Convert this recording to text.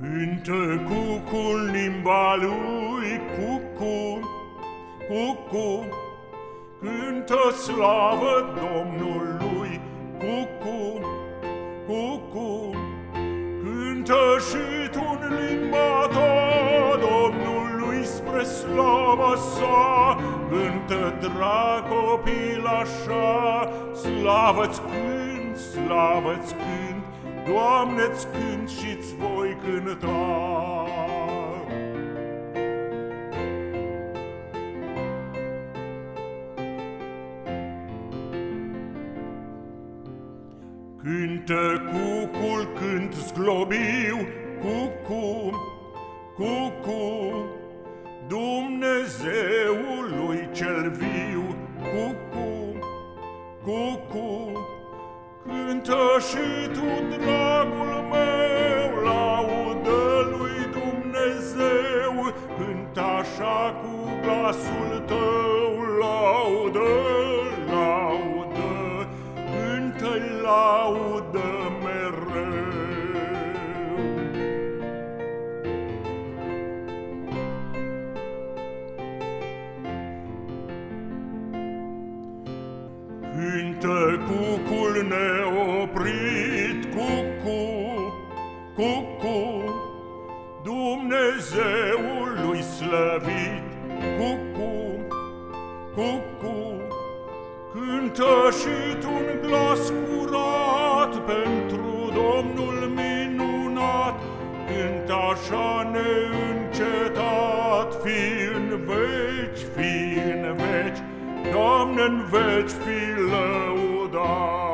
cucu în limba lui, cucu, cucu, cântă slavă Domnului, cucu, cucu, cântă și tu în limba ta Domnului spre slava sa, cântă drag copil așa, slavă-ți cânt, slavă-ți cânt, Doamne-ți cânt și-ți voi cânta. Cântă cucul cânt zglobiu, cucu, cucu, Dumnezeului cel viu, cucu, cucu, Cântă și tu, dragul meu, laudă lui Dumnezeu, Cântă așa cu glasul tău, laudă, laudă, Cântă-i laudă Cântă cucul neoprit, cucu, cucu, Dumnezeului slăvit, cucu, cucu, Cântă și tu un glas curat pentru Domnul minunat, Cântă așa neîncetat, fi în veci, fi Millionen Weltspiele oder